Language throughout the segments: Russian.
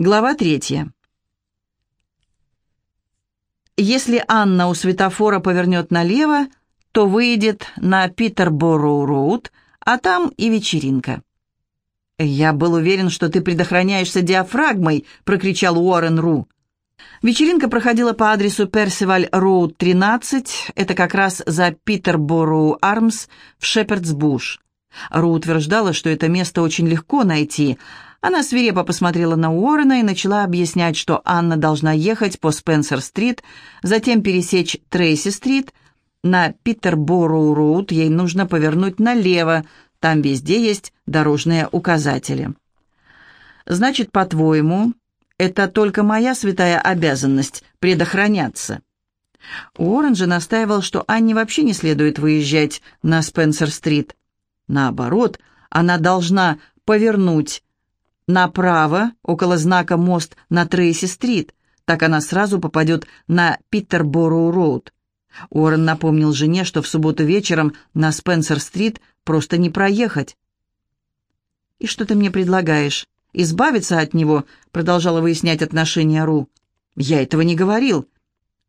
Глава третья. Если Анна у светофора повернет налево, то выйдет на Питербороу-роуд, а там и вечеринка. «Я был уверен, что ты предохраняешься диафрагмой», — прокричал Уоррен Ру. Вечеринка проходила по адресу Персиваль-роуд, 13, это как раз за Питербороу-армс в Шепердсбуш. Ру утверждала, что это место очень легко найти — она свирепо посмотрела на Уоррена и начала объяснять, что Анна должна ехать по Спенсер-стрит, затем пересечь Трейси-стрит. На Питербороу-роуд ей нужно повернуть налево, там везде есть дорожные указатели. «Значит, по-твоему, это только моя святая обязанность — предохраняться?» Уоррен же настаивал, что Анне вообще не следует выезжать на Спенсер-стрит. Наоборот, она должна повернуть направо, около знака «Мост» на Трейси-стрит. Так она сразу попадет на Питербороу-роуд. Уоррен напомнил жене, что в субботу вечером на Спенсер-стрит просто не проехать. «И что ты мне предлагаешь? Избавиться от него?» продолжала выяснять отношения Ру. «Я этого не говорил.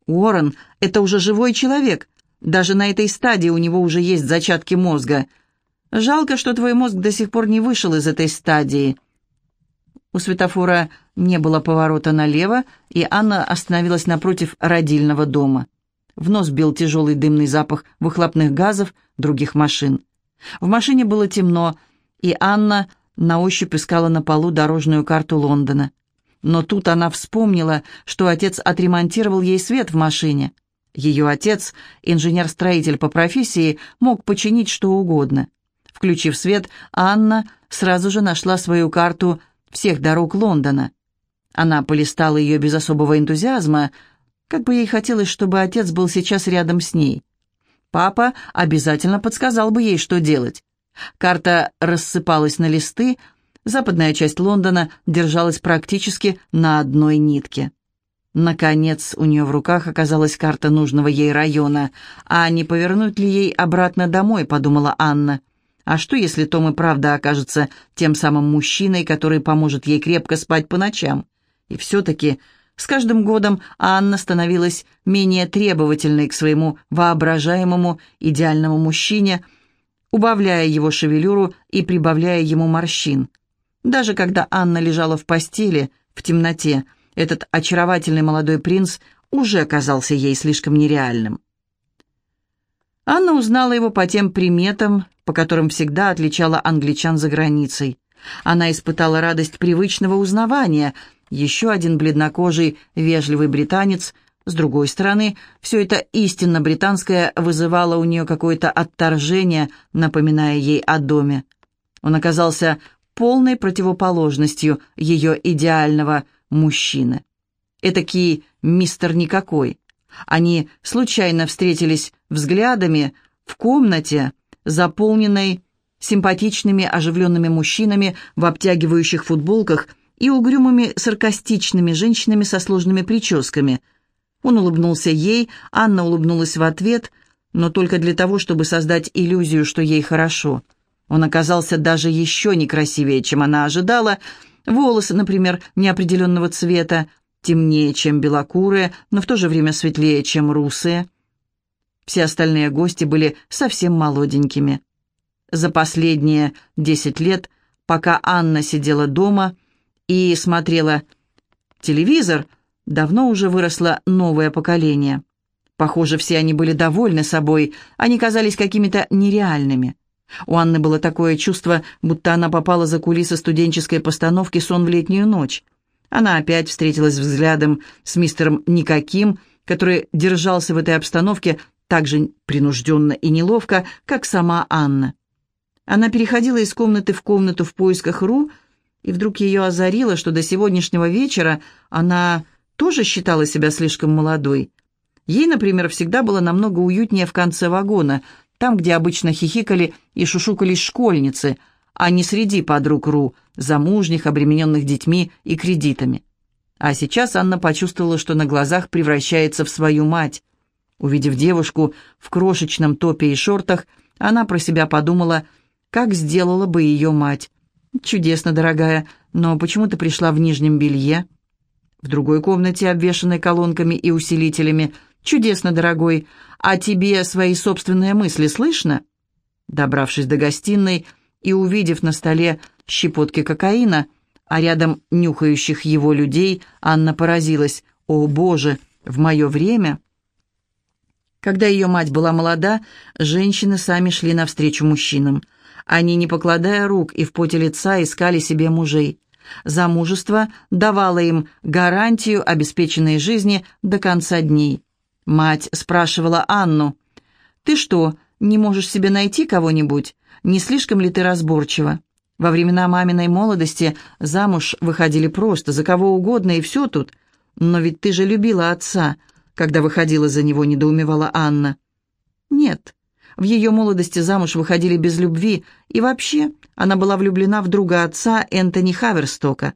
Уоррен — это уже живой человек. Даже на этой стадии у него уже есть зачатки мозга. Жалко, что твой мозг до сих пор не вышел из этой стадии». У светофора не было поворота налево, и Анна остановилась напротив родильного дома. В нос бил тяжелый дымный запах выхлопных газов других машин. В машине было темно, и Анна на ощупь искала на полу дорожную карту Лондона. Но тут она вспомнила, что отец отремонтировал ей свет в машине. Ее отец, инженер-строитель по профессии, мог починить что угодно. Включив свет, Анна сразу же нашла свою карту всех дорог Лондона. Она полистала ее без особого энтузиазма, как бы ей хотелось, чтобы отец был сейчас рядом с ней. Папа обязательно подсказал бы ей, что делать. Карта рассыпалась на листы, западная часть Лондона держалась практически на одной нитке. Наконец, у нее в руках оказалась карта нужного ей района. «А не повернуть ли ей обратно домой?» — подумала Анна. А что, если Том и правда окажется тем самым мужчиной, который поможет ей крепко спать по ночам? И все-таки с каждым годом Анна становилась менее требовательной к своему воображаемому идеальному мужчине, убавляя его шевелюру и прибавляя ему морщин. Даже когда Анна лежала в постели, в темноте, этот очаровательный молодой принц уже казался ей слишком нереальным. Анна узнала его по тем приметам, по которым всегда отличала англичан за границей. Она испытала радость привычного узнавания. Еще один бледнокожий, вежливый британец. С другой стороны, все это истинно британское вызывало у нее какое-то отторжение, напоминая ей о доме. Он оказался полной противоположностью ее идеального мужчины. Этакий мистер никакой. Они случайно встретились взглядами в комнате, заполненной симпатичными оживленными мужчинами в обтягивающих футболках и угрюмыми саркастичными женщинами со сложными прическами. Он улыбнулся ей, Анна улыбнулась в ответ, но только для того, чтобы создать иллюзию, что ей хорошо. Он оказался даже еще некрасивее, чем она ожидала. Волосы, например, неопределенного цвета, темнее, чем белокурые, но в то же время светлее, чем русые. Все остальные гости были совсем молоденькими. За последние десять лет, пока Анна сидела дома и смотрела телевизор, давно уже выросло новое поколение. Похоже, все они были довольны собой, они казались какими-то нереальными. У Анны было такое чувство, будто она попала за кулисы студенческой постановки «Сон в летнюю ночь». Она опять встретилась взглядом с мистером Никаким, который держался в этой обстановке так же принужденно и неловко, как сама Анна. Она переходила из комнаты в комнату в поисках Ру, и вдруг ее озарило, что до сегодняшнего вечера она тоже считала себя слишком молодой. Ей, например, всегда было намного уютнее в конце вагона, там, где обычно хихикали и шушукались школьницы, а не среди подруг Ру, замужних, обремененных детьми и кредитами. А сейчас Анна почувствовала, что на глазах превращается в свою мать. Увидев девушку в крошечном топе и шортах, она про себя подумала, как сделала бы ее мать. «Чудесно, дорогая, но почему ты пришла в нижнем белье?» «В другой комнате, обвешанной колонками и усилителями. Чудесно, дорогой. А тебе свои собственные мысли слышно?» Добравшись до гостиной и увидев на столе щепотки кокаина, а рядом нюхающих его людей, Анна поразилась. «О, Боже, в мое время...» Когда ее мать была молода, женщины сами шли навстречу мужчинам. Они, не покладая рук и в поте лица, искали себе мужей. Замужество давало им гарантию обеспеченной жизни до конца дней. Мать спрашивала Анну, «Ты что, не можешь себе найти кого-нибудь? Не слишком ли ты разборчива?» Во времена маминой молодости замуж выходили просто, за кого угодно, и все тут. Но ведь ты же любила отца, когда выходила за него, недоумевала Анна. Нет, в ее молодости замуж выходили без любви, и вообще она была влюблена в друга отца Энтони Хаверстока.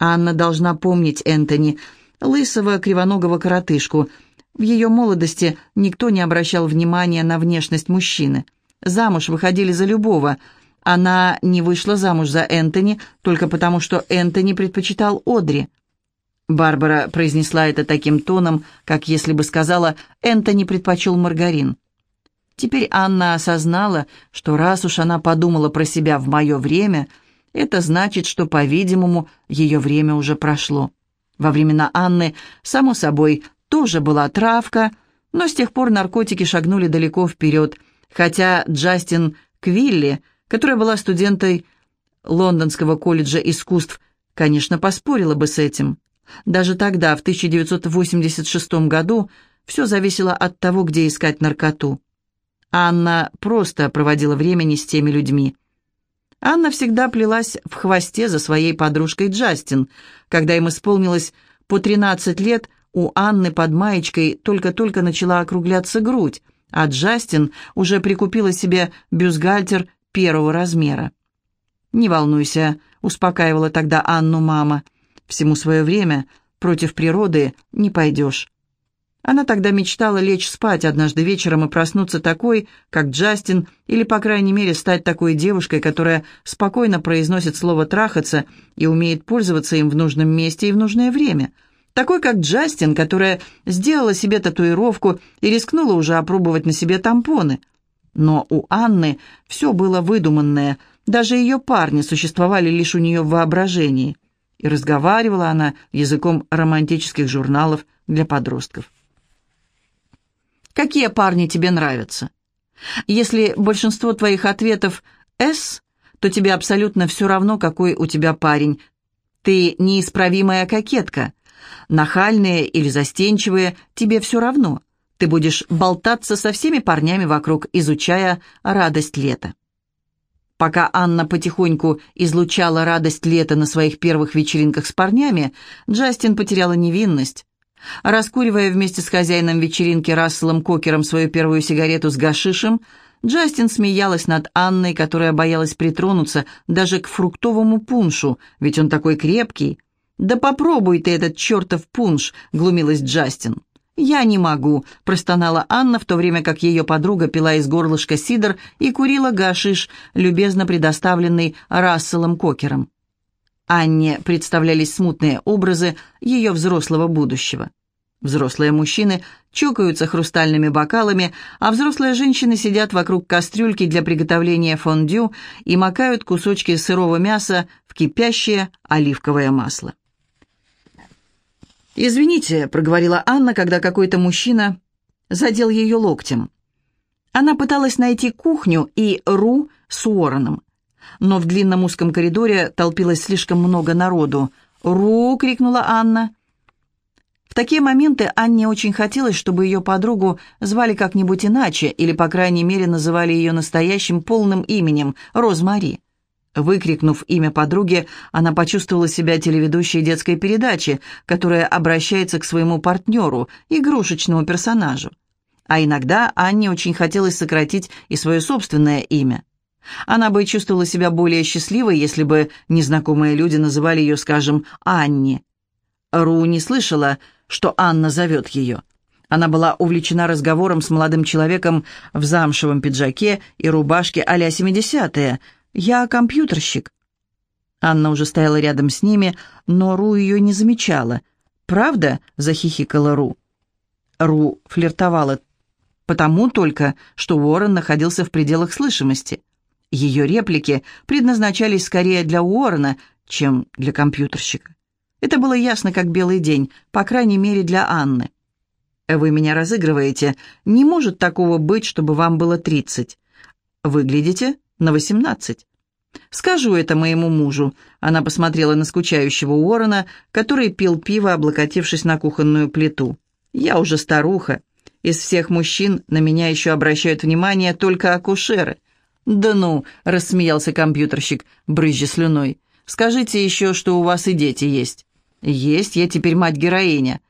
Анна должна помнить Энтони, лысого кривоногого коротышку. В ее молодости никто не обращал внимания на внешность мужчины. Замуж выходили за любого. Она не вышла замуж за Энтони только потому, что Энтони предпочитал Одри. Барбара произнесла это таким тоном, как если бы сказала «Энтони предпочел маргарин». Теперь Анна осознала, что раз уж она подумала про себя в мое время, это значит, что, по-видимому, ее время уже прошло. Во времена Анны, само собой, тоже была травка, но с тех пор наркотики шагнули далеко вперед, хотя Джастин Квилли, которая была студентой Лондонского колледжа искусств, конечно, поспорила бы с этим. Даже тогда, в 1986 году, все зависело от того, где искать наркоту. Анна просто проводила времени с теми людьми. Анна всегда плелась в хвосте за своей подружкой Джастин. Когда им исполнилось по 13 лет, у Анны под маечкой только-только начала округляться грудь, а Джастин уже прикупила себе бюстгальтер первого размера. «Не волнуйся», — успокаивала тогда Анну мама. «Всему свое время, против природы не пойдешь. Она тогда мечтала лечь спать однажды вечером и проснуться такой, как Джастин, или, по крайней мере, стать такой девушкой, которая спокойно произносит слово «трахаться» и умеет пользоваться им в нужном месте и в нужное время. Такой, как Джастин, которая сделала себе татуировку и рискнула уже опробовать на себе тампоны. Но у Анны все было выдуманное, даже ее парни существовали лишь у нее в воображении. И разговаривала она языком романтических журналов для подростков. Какие парни тебе нравятся? Если большинство твоих ответов «С», то тебе абсолютно все равно, какой у тебя парень. Ты неисправимая кокетка. Нахальные или застенчивые, тебе все равно. Ты будешь болтаться со всеми парнями вокруг, изучая радость лета. Пока Анна потихоньку излучала радость лета на своих первых вечеринках с парнями, Джастин потеряла невинность. Раскуривая вместе с хозяином вечеринки Расселом Кокером свою первую сигарету с гашишем, Джастин смеялась над Анной, которая боялась притронуться даже к фруктовому пуншу, ведь он такой крепкий. «Да попробуй ты этот чертов пунш», — глумилась Джастин. «Я не могу», — простонала Анна, в то время как ее подруга пила из горлышка сидр и курила гашиш, любезно предоставленный Расселом Кокером. Анне представлялись смутные образы ее взрослого будущего. Взрослые мужчины чокаются хрустальными бокалами, а взрослые женщины сидят вокруг кастрюльки для приготовления фондю и макают кусочки сырого мяса в кипящее оливковое масло. «Извините», — проговорила Анна, когда какой-то мужчина задел ее локтем. Она пыталась найти кухню и Ру с Уорреном но в длинном узком коридоре толпилось слишком много народу. «Ру!» — крикнула Анна. В такие моменты Анне очень хотелось, чтобы ее подругу звали как-нибудь иначе, или, по крайней мере, называли ее настоящим полным именем — Розмари. Выкрикнув имя подруги, она почувствовала себя телеведущей детской передачи, которая обращается к своему партнеру, игрушечному персонажу. А иногда Анне очень хотелось сократить и свое собственное имя. Она бы чувствовала себя более счастливой, если бы незнакомые люди называли ее, скажем, Анни. Ру не слышала, что Анна зовет ее. Она была увлечена разговором с молодым человеком в замшевом пиджаке и рубашке а-ля 70-е. «Я компьютерщик». Анна уже стояла рядом с ними, но Ру ее не замечала. «Правда?» — захихикала Ру. Ру флиртовала потому только, что Уоррен находился в пределах слышимости. Ее реплики предназначались скорее для Уоррена, чем для компьютерщика. Это было ясно, как белый день, по крайней мере, для Анны. «Вы меня разыгрываете. Не может такого быть, чтобы вам было тридцать. Выглядите на восемнадцать». «Скажу это моему мужу», — она посмотрела на скучающего Уоррена, который пил пиво, облокотившись на кухонную плиту. «Я уже старуха. Из всех мужчин на меня еще обращают внимание только акушеры». «Да ну», — рассмеялся компьютерщик, брызжа слюной. «Скажите еще, что у вас и дети есть». «Есть, я теперь мать-героиня».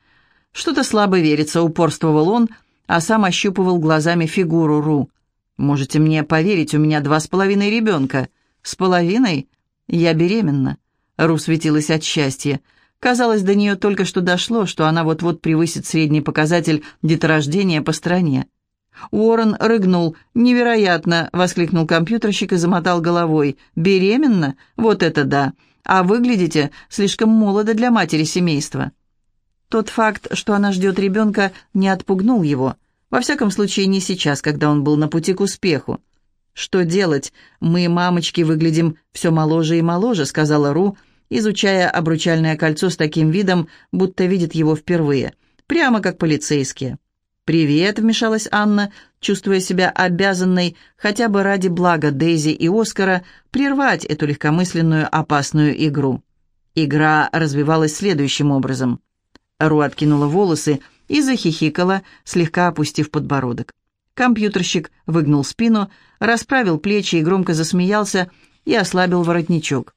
Что-то слабо верится, упорствовал он, а сам ощупывал глазами фигуру Ру. «Можете мне поверить, у меня два с половиной ребенка». «С половиной? Я беременна». Ру светилась от счастья. Казалось, до нее только что дошло, что она вот-вот превысит средний показатель деторождения по стране. Уоррен рыгнул. «Невероятно!» — воскликнул компьютерщик и замотал головой. «Беременна? Вот это да! А выглядите слишком молодо для матери семейства». Тот факт, что она ждет ребенка, не отпугнул его. Во всяком случае, не сейчас, когда он был на пути к успеху. «Что делать? Мы, мамочки, выглядим все моложе и моложе», — сказала Ру, — изучая обручальное кольцо с таким видом, будто видит его впервые, прямо как полицейские. «Привет», — вмешалась Анна, чувствуя себя обязанной хотя бы ради блага Дейзи и Оскара прервать эту легкомысленную опасную игру. Игра развивалась следующим образом. Ру откинула волосы и захихикала, слегка опустив подбородок. Компьютерщик выгнул спину, расправил плечи и громко засмеялся и ослабил воротничок.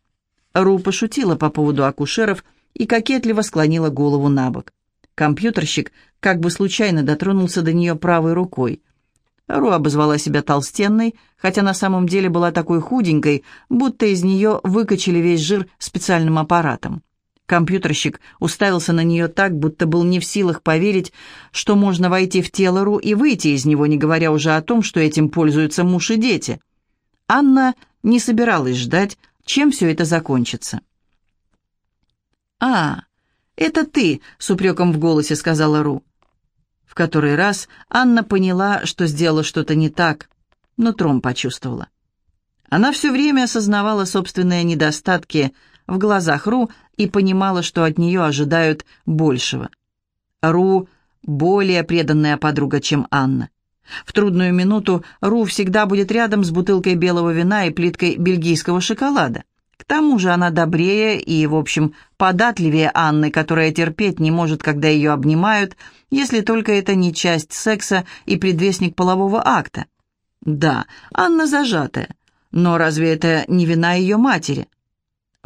Ру пошутила по поводу акушеров и кокетливо склонила голову на бок. Компьютерщик как бы случайно дотронулся до нее правой рукой. Ру обозвала себя толстенной, хотя на самом деле была такой худенькой, будто из нее выкачали весь жир специальным аппаратом. Компьютерщик уставился на нее так, будто был не в силах поверить, что можно войти в тело Ру и выйти из него, не говоря уже о том, что этим пользуются муж и дети. Анна не собиралась ждать, чем все это закончится. «А, это ты», — с упреком в голосе сказала Ру. В который раз Анна поняла, что сделала что-то не так, но Тром почувствовала. Она все время осознавала собственные недостатки в глазах Ру и понимала, что от нее ожидают большего. Ру — более преданная подруга, чем Анна. В трудную минуту Ру всегда будет рядом с бутылкой белого вина и плиткой бельгийского шоколада. К тому же она добрее и, в общем, податливее Анны, которая терпеть не может, когда ее обнимают, если только это не часть секса и предвестник полового акта. Да, Анна зажатая, но разве это не вина ее матери?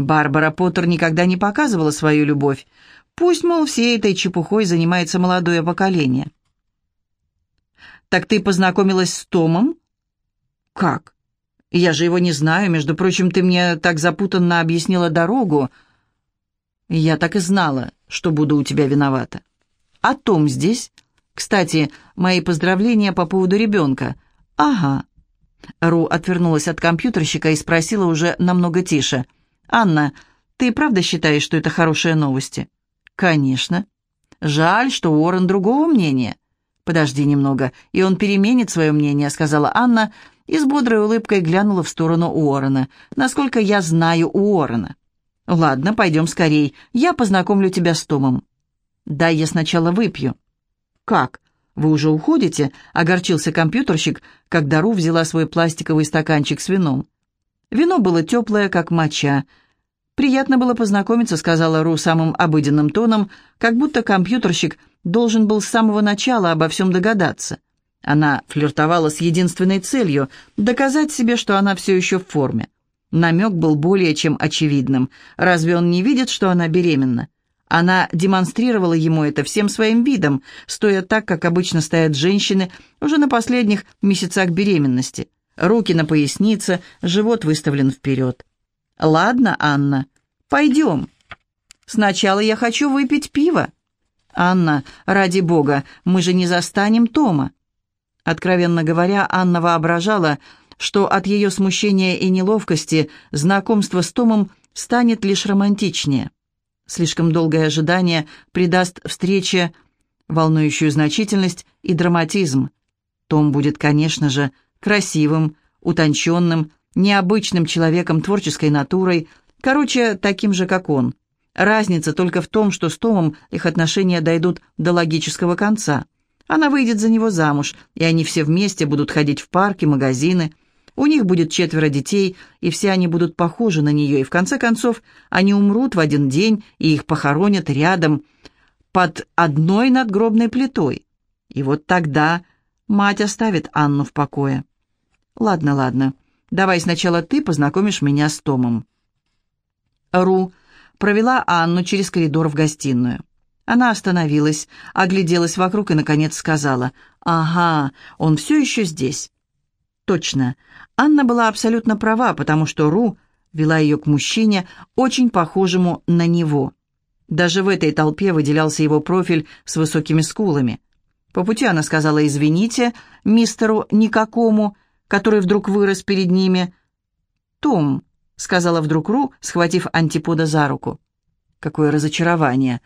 Барбара Поттер никогда не показывала свою любовь. Пусть, мол, всей этой чепухой занимается молодое поколение. «Так ты познакомилась с Томом?» «Как? Я же его не знаю. Между прочим, ты мне так запутанно объяснила дорогу. Я так и знала, что буду у тебя виновата. А Том здесь? Кстати, мои поздравления по поводу ребенка. Ага». Ру отвернулась от компьютерщика и спросила уже намного тише. «Анна, ты правда считаешь, что это хорошие новости?» «Конечно. Жаль, что Уоррен другого мнения. «Подожди немного, и он переменит свое мнение», — сказала Анна, и с бодрой улыбкой глянула в сторону Уоррена. «Насколько я знаю Уоррена». «Ладно, пойдем скорей. Я познакомлю тебя с Томом». «Дай я сначала выпью». «Как? Вы уже уходите?» — огорчился компьютерщик, когда Ру взяла свой пластиковый стаканчик с вином. Вино было теплое, как моча. «Приятно было познакомиться», — сказала Ру самым обыденным тоном, как будто компьютерщик — должен был с самого начала обо всем догадаться. Она флиртовала с единственной целью – доказать себе, что она все еще в форме. Намек был более чем очевидным. Разве он не видит, что она беременна? Она демонстрировала ему это всем своим видом, стоя так, как обычно стоят женщины уже на последних месяцах беременности. Руки на пояснице, живот выставлен вперед. «Ладно, Анна, пойдем. Сначала я хочу выпить пиво». «Анна, ради бога, мы же не застанем Тома». Откровенно говоря, Анна воображала, что от ее смущения и неловкости знакомство с Томом станет лишь романтичнее. Слишком долгое ожидание придаст встрече волнующую значительность и драматизм. Том будет, конечно же, красивым, утонченным, необычным человеком творческой натурой, короче, таким же, как он. Разница только в том, что с Томом их отношения дойдут до логического конца. Она выйдет за него замуж, и они все вместе будут ходить в парки, магазины. У них будет четверо детей, и все они будут похожи на нее, и в конце концов они умрут в один день, и их похоронят рядом, под одной надгробной плитой. И вот тогда мать оставит Анну в покое. «Ладно, ладно, давай сначала ты познакомишь меня с Томом». Ру провела Анну через коридор в гостиную. Она остановилась, огляделась вокруг и, наконец, сказала, «Ага, он все еще здесь». Точно, Анна была абсолютно права, потому что Ру вела ее к мужчине, очень похожему на него. Даже в этой толпе выделялся его профиль с высокими скулами. По пути она сказала «извините» мистеру никакому, который вдруг вырос перед ними. «Том», — сказала вдруг Ру, схватив антипода за руку. Какое разочарование!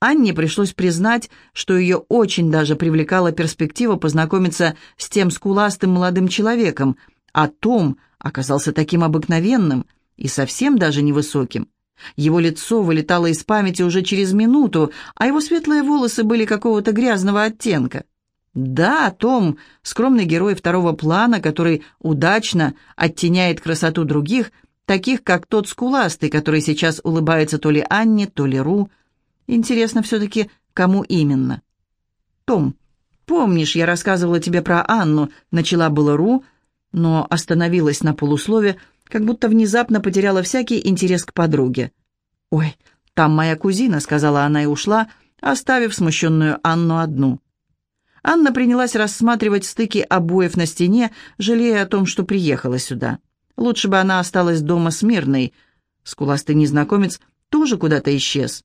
Анне пришлось признать, что ее очень даже привлекала перспектива познакомиться с тем скуластым молодым человеком, а Том оказался таким обыкновенным и совсем даже невысоким. Его лицо вылетало из памяти уже через минуту, а его светлые волосы были какого-то грязного оттенка. Да, Том — скромный герой второго плана, который удачно оттеняет красоту других, таких как тот скуластый, который сейчас улыбается то ли Анне, то ли Ру. Интересно все-таки, кому именно. «Том, помнишь, я рассказывала тебе про Анну?» — начала было Ру, но остановилась на полуслове, как будто внезапно потеряла всякий интерес к подруге. «Ой, там моя кузина», — сказала она и ушла, оставив смущенную Анну одну. Анна принялась рассматривать стыки обоев на стене, жалея о том, что приехала сюда. Лучше бы она осталась дома с Мирной. Скуластый незнакомец тоже куда-то исчез.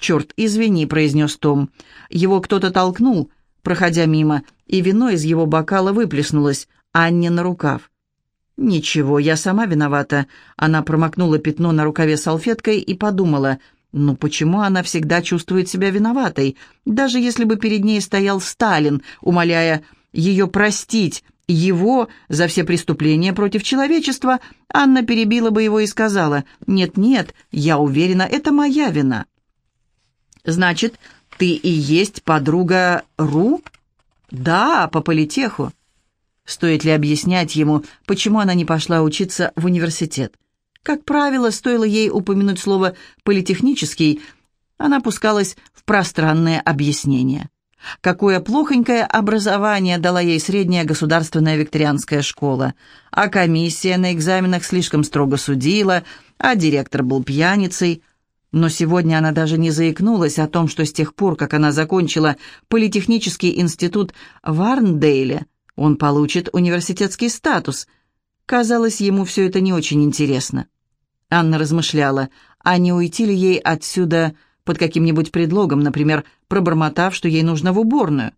«Черт, извини», — произнес Том. Его кто-то толкнул, проходя мимо, и вино из его бокала выплеснулось Анне на рукав. «Ничего, я сама виновата». Она промокнула пятно на рукаве салфеткой и подумала — но почему она всегда чувствует себя виноватой, даже если бы перед ней стоял Сталин, умоляя ее простить его за все преступления против человечества, Анна перебила бы его и сказала, «Нет-нет, я уверена, это моя вина». «Значит, ты и есть подруга Ру?» «Да, по политеху». Стоит ли объяснять ему, почему она не пошла учиться в университет? Как правило, стоило ей упомянуть слово «политехнический», она пускалась в пространные объяснения. Какое плохонькое образование дала ей средняя государственная викторианская школа, а комиссия на экзаменах слишком строго судила, а директор был пьяницей. Но сегодня она даже не заикнулась о том, что с тех пор, как она закончила политехнический институт в Арндейле, он получит университетский статус. Казалось, ему все это не очень интересно. Анна размышляла, а не уйти ли ей отсюда под каким-нибудь предлогом, например, пробормотав, что ей нужно в уборную.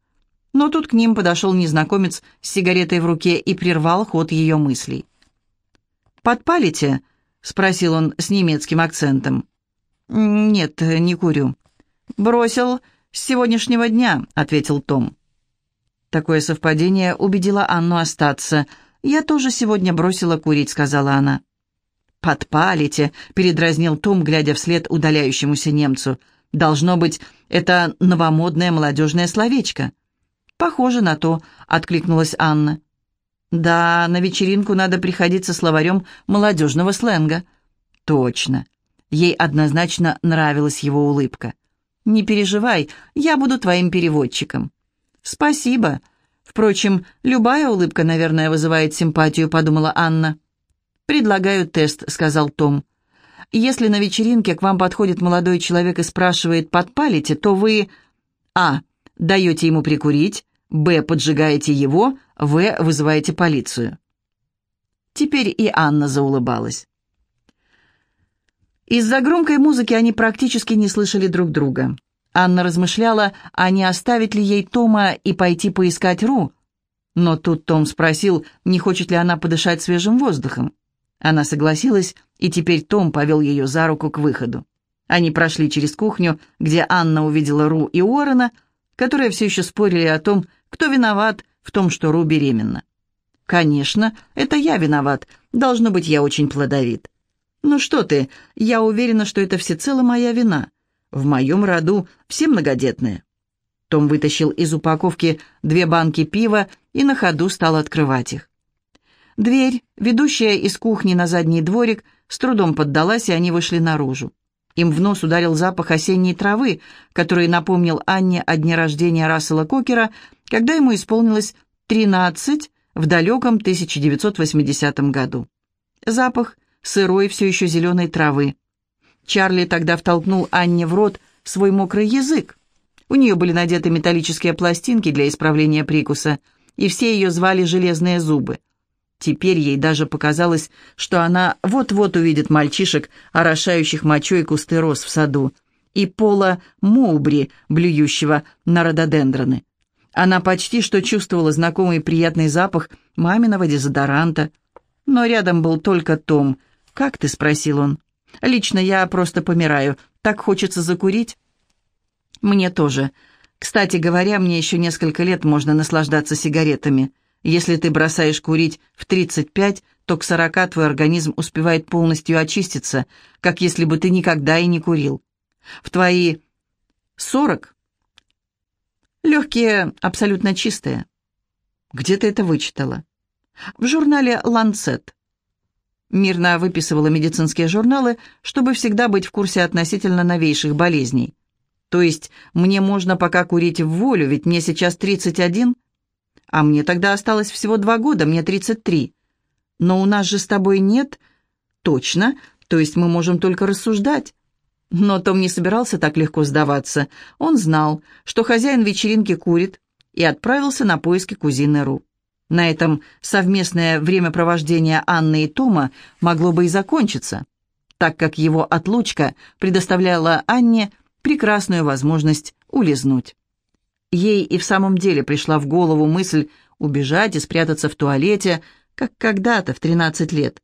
Но тут к ним подошел незнакомец с сигаретой в руке и прервал ход ее мыслей. «Подпалите?» — спросил он с немецким акцентом. «Нет, не курю». «Бросил с сегодняшнего дня», — ответил Том. Такое совпадение убедило Анну остаться. «Я тоже сегодня бросила курить», — сказала она. «Подпалите», — передразнил Том, глядя вслед удаляющемуся немцу. «Должно быть, это новомодное молодежное словечко». «Похоже на то», — откликнулась Анна. «Да, на вечеринку надо приходить со словарем молодежного сленга». «Точно». Ей однозначно нравилась его улыбка. «Не переживай, я буду твоим переводчиком». «Спасибо. Впрочем, любая улыбка, наверное, вызывает симпатию», — подумала Анна. «Предлагаю тест», — сказал Том. «Если на вечеринке к вам подходит молодой человек и спрашивает, подпалите, то вы А. Даете ему прикурить, Б. Поджигаете его, В. Вызываете полицию». Теперь и Анна заулыбалась. Из-за громкой музыки они практически не слышали друг друга. Анна размышляла, а не оставить ли ей Тома и пойти поискать Ру. Но тут Том спросил, не хочет ли она подышать свежим воздухом. Она согласилась И теперь Том повел ее за руку к выходу. Они прошли через кухню, где Анна увидела Ру и Уоррена, которые все еще спорили о том, кто виноват в том, что Ру беременна. «Конечно, это я виноват. Должно быть, я очень плодовит». «Ну что ты, я уверена, что это всецело моя вина. В моем роду все многодетные». Том вытащил из упаковки две банки пива и на ходу стал открывать их. Дверь, ведущая из кухни на задний дворик, с трудом поддалась, и они вышли наружу. Им в нос ударил запах осенней травы, который напомнил Анне о дне рождения Рассела Кокера, когда ему исполнилось 13 в далеком 1980 году. Запах сырой, все еще зеленой травы. Чарли тогда втолкнул Анне в рот свой мокрый язык. У нее были надеты металлические пластинки для исправления прикуса, и все ее звали «железные зубы». Теперь ей даже показалось, что она вот-вот увидит мальчишек, орошающих мочой кусты роз в саду, и Пола Моубри, блюющего на рододендроны. Она почти что чувствовала знакомый приятный запах маминого дезодоранта. Но рядом был только Том. «Как ты?» — спросил он. «Лично я просто помираю. Так хочется закурить». «Мне тоже. Кстати говоря, мне еще несколько лет можно наслаждаться сигаретами. Если ты бросаешь курить в 35, то к 40 твой организм успевает полностью очиститься, как если бы ты никогда и не курил. В твои 40 легкие абсолютно чистые. Где ты это вычитала? В журнале «Ланцет». Мирно выписывала медицинские журналы, чтобы всегда быть в курсе относительно новейших болезней. То есть мне можно пока курить в волю, ведь мне сейчас 31, а мне тогда осталось всего два года, мне 33. Но у нас же с тобой нет... Точно, то есть мы можем только рассуждать. Но Том не собирался так легко сдаваться. Он знал, что хозяин вечеринки курит, и отправился на поиски кузины Ру. На этом совместное времяпровождение Анны и Тома могло бы и закончиться, так как его отлучка предоставляла Анне прекрасную возможность улизнуть. Ей и в самом деле пришла в голову мысль убежать и спрятаться в туалете, как когда-то в 13 лет.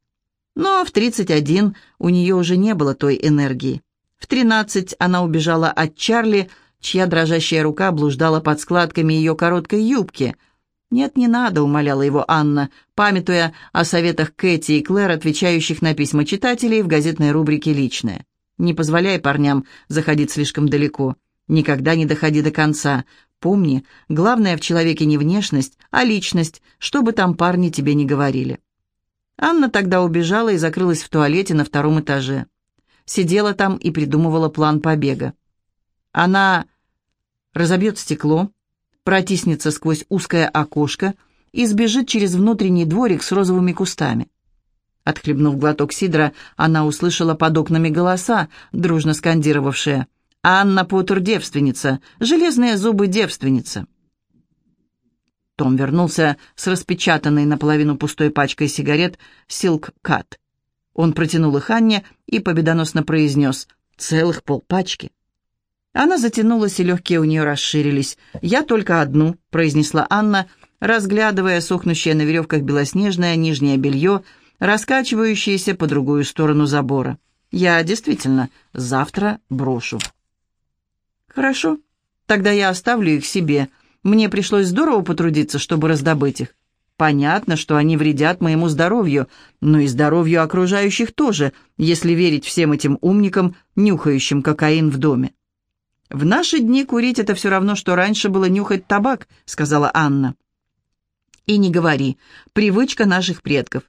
Но в 31 у нее уже не было той энергии. В 13 она убежала от Чарли, чья дрожащая рука блуждала под складками ее короткой юбки. «Нет, не надо», — умоляла его Анна, памятуя о советах Кэти и Клэр, отвечающих на письма читателей в газетной рубрике «Личное». «Не позволяй парням заходить слишком далеко. Никогда не доходи до конца. Помни, главное в человеке не внешность, а личность, что бы там парни тебе не говорили. Анна тогда убежала и закрылась в туалете на втором этаже. Сидела там и придумывала план побега. Она разобьет стекло, протиснется сквозь узкое окошко и сбежит через внутренний дворик с розовыми кустами. Отхлебнув глоток сидра, она услышала под окнами голоса, дружно скандировавшие Анна Поттер девственница, железные зубы девственница. Том вернулся с распечатанной наполовину пустой пачкой сигарет «Силк Кат». Он протянул их Анне и победоносно произнес «Целых полпачки». Она затянулась, и легкие у нее расширились. «Я только одну», — произнесла Анна, разглядывая сохнущее на веревках белоснежное нижнее белье, раскачивающееся по другую сторону забора. «Я действительно завтра брошу». «Хорошо, тогда я оставлю их себе. Мне пришлось здорово потрудиться, чтобы раздобыть их. Понятно, что они вредят моему здоровью, но и здоровью окружающих тоже, если верить всем этим умникам, нюхающим кокаин в доме». «В наши дни курить — это все равно, что раньше было нюхать табак», — сказала Анна. «И не говори. Привычка наших предков.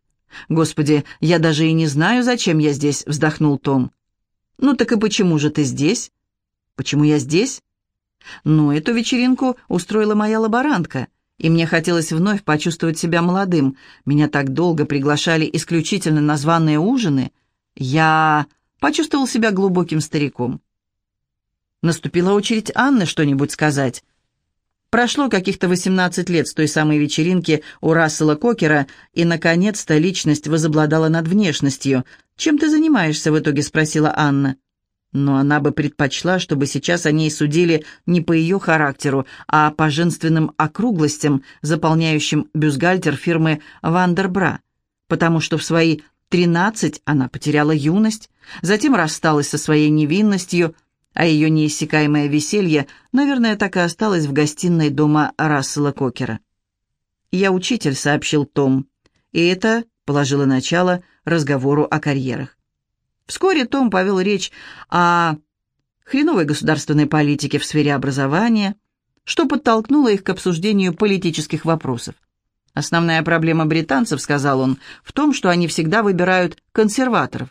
Господи, я даже и не знаю, зачем я здесь», — вздохнул Том. «Ну так и почему же ты здесь?» Почему я здесь? Ну, эту вечеринку устроила моя лаборантка, и мне хотелось вновь почувствовать себя молодым. Меня так долго приглашали исключительно на званые ужины. Я почувствовал себя глубоким стариком. Наступила очередь Анны что-нибудь сказать. Прошло каких-то 18 лет с той самой вечеринки у Рассела Кокера, и, наконец-то, личность возобладала над внешностью. «Чем ты занимаешься?» — в итоге спросила Анна. Но она бы предпочла, чтобы сейчас о ней судили не по ее характеру, а по женственным округлостям, заполняющим бюстгальтер фирмы «Вандербра», потому что в свои тринадцать она потеряла юность, затем рассталась со своей невинностью, а ее неиссякаемое веселье, наверное, так и осталось в гостиной дома Рассела Кокера. «Я учитель», — сообщил Том, и это положило начало разговору о карьерах. Вскоре Том повел речь о хреновой государственной политике в сфере образования, что подтолкнуло их к обсуждению политических вопросов. Основная проблема британцев, сказал он, в том, что они всегда выбирают консерваторов.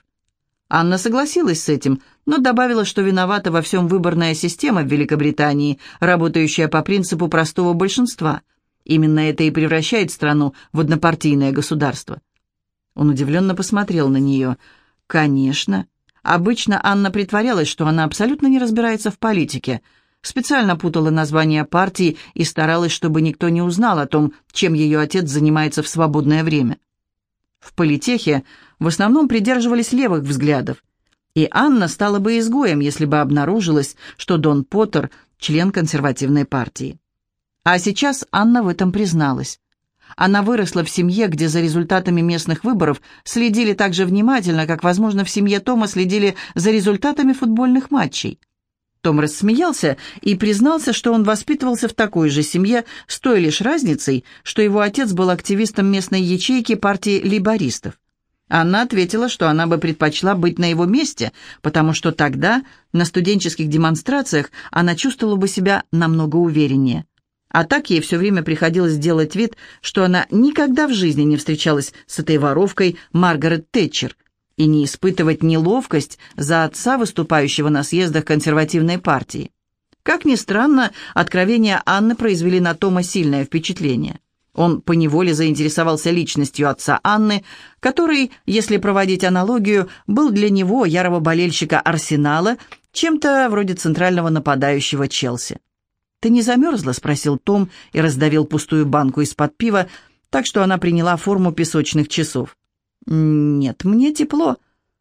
Анна согласилась с этим, но добавила, что виновата во всем выборная система в Великобритании, работающая по принципу простого большинства. Именно это и превращает страну в однопартийное государство. Он удивленно посмотрел на нее. «Конечно. Обычно Анна притворялась, что она абсолютно не разбирается в политике, специально путала названия партии и старалась, чтобы никто не узнал о том, чем ее отец занимается в свободное время. В политехе в основном придерживались левых взглядов, и Анна стала бы изгоем, если бы обнаружилось, что Дон Поттер – член консервативной партии. А сейчас Анна в этом призналась. Она выросла в семье, где за результатами местных выборов следили так же внимательно, как, возможно, в семье Тома следили за результатами футбольных матчей. Том рассмеялся и признался, что он воспитывался в такой же семье, с той лишь разницей, что его отец был активистом местной ячейки партии лейбористов. Анна ответила, что она бы предпочла быть на его месте, потому что тогда на студенческих демонстрациях она чувствовала бы себя намного увереннее. А так ей все время приходилось делать вид, что она никогда в жизни не встречалась с этой воровкой Маргарет Тэтчер и не испытывать неловкость за отца, выступающего на съездах консервативной партии. Как ни странно, откровения Анны произвели на Тома сильное впечатление. Он поневоле заинтересовался личностью отца Анны, который, если проводить аналогию, был для него, ярого болельщика Арсенала, чем-то вроде центрального нападающего Челси. «Ты не замерзла?» — спросил Том и раздавил пустую банку из-под пива, так что она приняла форму песочных часов. «Нет, мне тепло.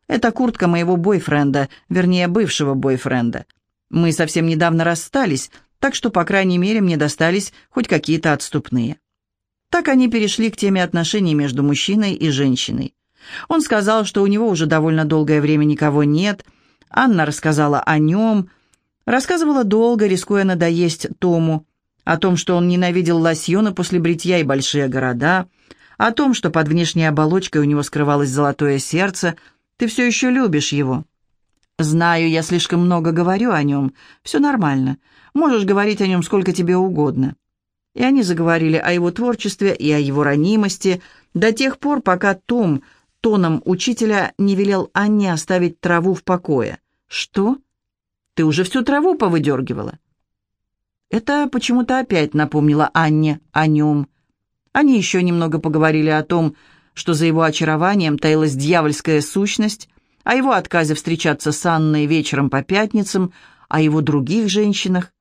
Это куртка моего бойфренда, вернее, бывшего бойфренда. Мы совсем недавно расстались, так что, по крайней мере, мне достались хоть какие-то отступные». Так они перешли к теме отношений между мужчиной и женщиной. Он сказал, что у него уже довольно долгое время никого нет. Анна рассказала о нем, Рассказывала долго, рискуя надоесть Тому, о том, что он ненавидел лосьоны после бритья и большие города, о том, что под внешней оболочкой у него скрывалось золотое сердце. Ты все еще любишь его. Знаю, я слишком много говорю о нем. Все нормально. Можешь говорить о нем сколько тебе угодно. И они заговорили о его творчестве и о его ранимости до тех пор, пока Том тоном учителя не велел Анне оставить траву в покое. «Что?» Ты уже всю траву повыдергивала». Это почему-то опять напомнило Анне о нем. Они еще немного поговорили о том, что за его очарованием таилась дьявольская сущность, о его отказе встречаться с Анной вечером по пятницам, о его других женщинах.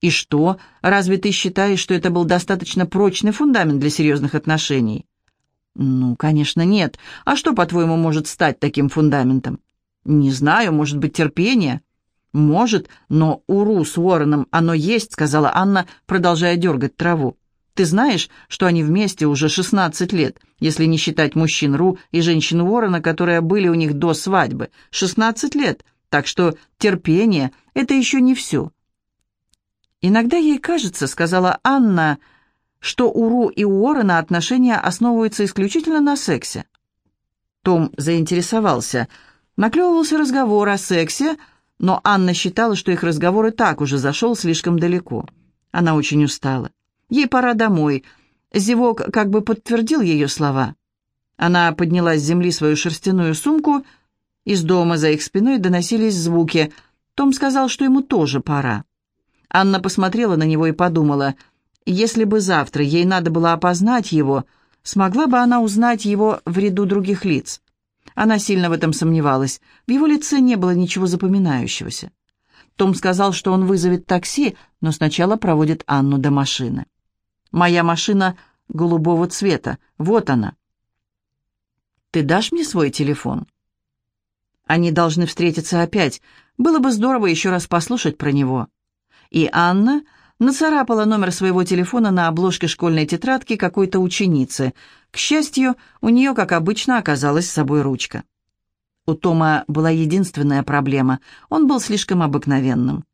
И что, разве ты считаешь, что это был достаточно прочный фундамент для серьезных отношений? Ну, конечно, нет. А что, по-твоему, может стать таким фундаментом? Не знаю, может быть, терпение. «Может, но у Ру с Уорреном оно есть», — сказала Анна, продолжая дергать траву. «Ты знаешь, что они вместе уже 16 лет, если не считать мужчин Ру и женщин Уоррена, которые были у них до свадьбы. 16 лет, так что терпение — это еще не все». «Иногда ей кажется», — сказала Анна, — «что у Ру и Уоррена отношения основываются исключительно на сексе». Том заинтересовался. Наклевывался разговор о сексе, — но Анна считала, что их разговор и так уже зашел слишком далеко. Она очень устала. Ей пора домой. Зевок как бы подтвердил ее слова. Она подняла с земли свою шерстяную сумку. Из дома за их спиной доносились звуки. Том сказал, что ему тоже пора. Анна посмотрела на него и подумала, если бы завтра ей надо было опознать его, смогла бы она узнать его в ряду других лиц. Она сильно в этом сомневалась. В его лице не было ничего запоминающегося. Том сказал, что он вызовет такси, но сначала проводит Анну до машины. «Моя машина голубого цвета. Вот она». «Ты дашь мне свой телефон?» Они должны встретиться опять. Было бы здорово еще раз послушать про него. И Анна нацарапала номер своего телефона на обложке школьной тетрадки какой-то ученицы. К счастью, у нее, как обычно, оказалась с собой ручка. У Тома была единственная проблема – он был слишком обыкновенным.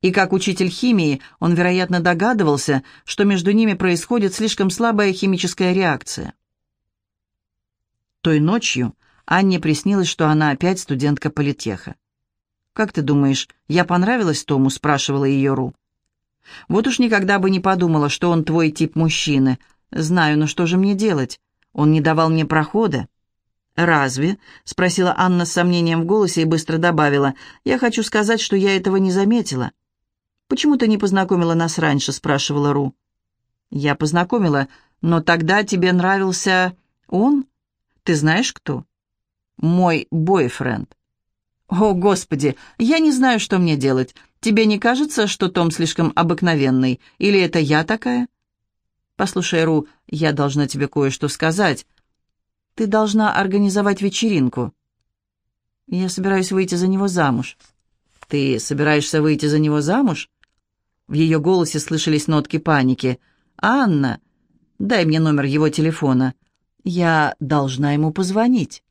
И как учитель химии, он, вероятно, догадывался, что между ними происходит слишком слабая химическая реакция. Той ночью Анне приснилось, что она опять студентка политеха. «Как ты думаешь, я понравилась Тому?» – спрашивала ее Ру. «Вот уж никогда бы не подумала, что он твой тип мужчины. Знаю, но что же мне делать? Он не давал мне прохода». «Разве?» — спросила Анна с сомнением в голосе и быстро добавила. «Я хочу сказать, что я этого не заметила». «Почему ты не познакомила нас раньше?» — спрашивала Ру. «Я познакомила, но тогда тебе нравился он? Ты знаешь, кто?» «Мой бойфренд». «О, Господи, я не знаю, что мне делать. Тебе не кажется, что Том слишком обыкновенный? Или это я такая?» «Послушай, Ру, я должна тебе кое-что сказать. Ты должна организовать вечеринку. Я собираюсь выйти за него замуж. Ты собираешься выйти за него замуж? В ее голосе слышались нотки паники. «Анна, дай мне номер его телефона. Я должна ему позвонить».